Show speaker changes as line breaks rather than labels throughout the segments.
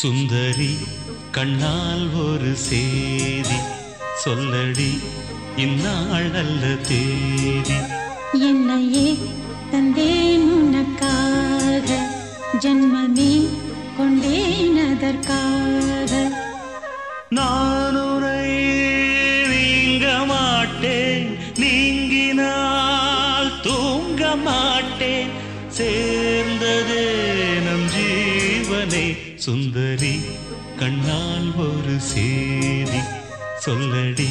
சுந்தரி கண்ணால் ஒரு சேதி. சொல்லடி இந்நாள் நல்ல தேதி.
என்னையே தந்தேன் உனக்காக. ஜன்மமே கொண்டேன் அதற்காக.
நான் உரை நீங்க மாட்டேன் நீங்கினால் தூங்க மாட்டேன் சேர்ந்ததே நம் ஜீவனே சுந்தரி கண்ணால் ஒரு சேரி சொல்லடி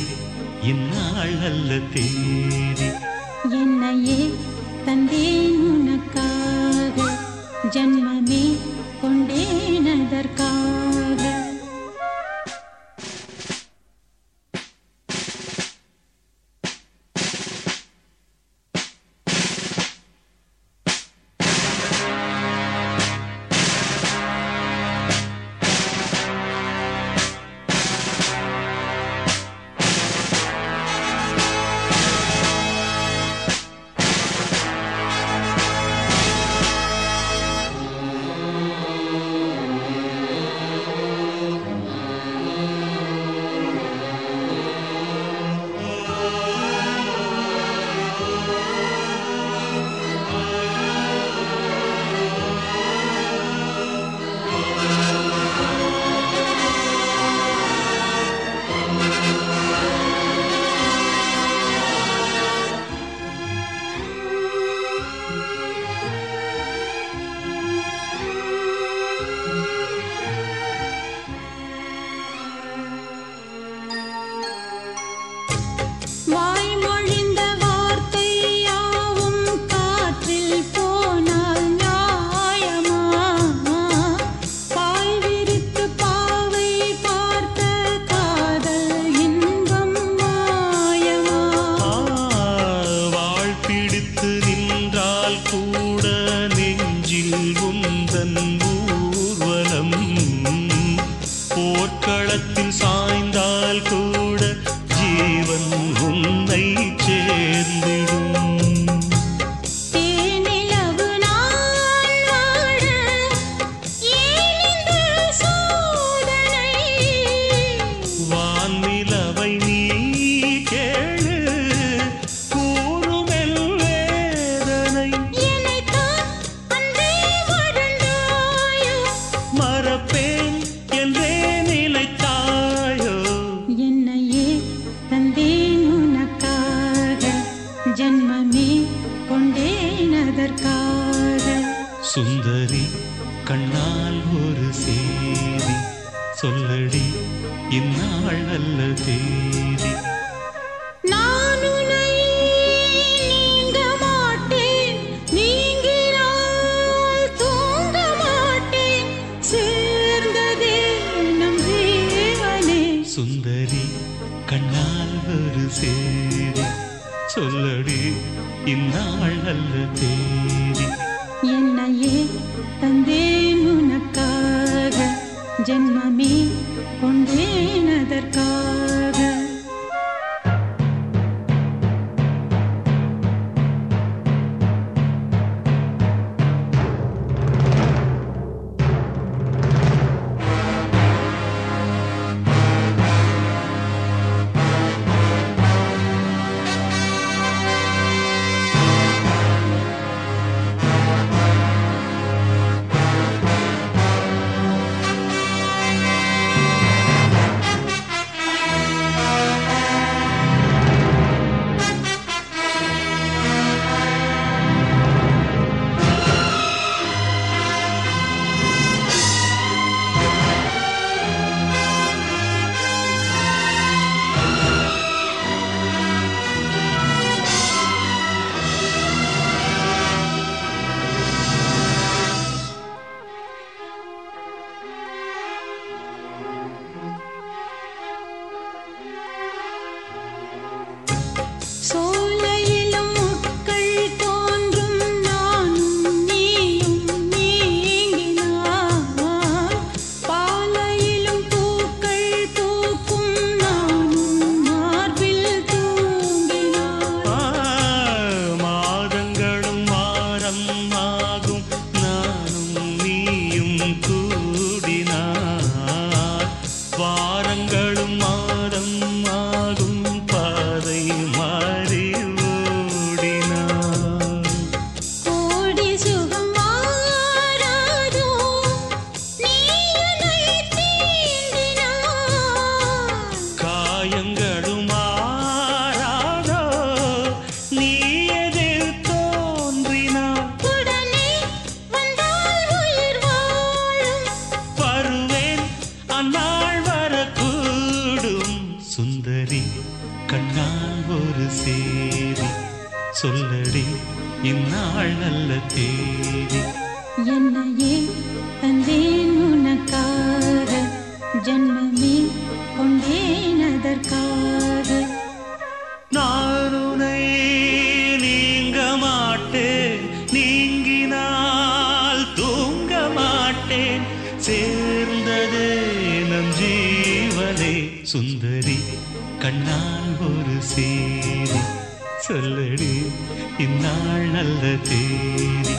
இந்நாள்
அல்ல தேரி அதற்காக
சுந்தரி கண்ணால் ஒரு சேதி. சொல்லடி இந்நாள் நல்ல தேதி. சுந்தரி கண்ணால் ஒரு சேதி. சொல்லடி இந்நாள் நல்ல தேதி.
என்னையே தந்தேன் உனக்காக ஜென்மமே கொண்டேன் அதற்காக.
தேதி சொல்லடி இந்நாள் நல்ல தேதி. என்ன? தேவனே சுந்தரி கண்ணால் ஒரு சேரி. சொல்லடி இந்நாள் நல்ல
தேரி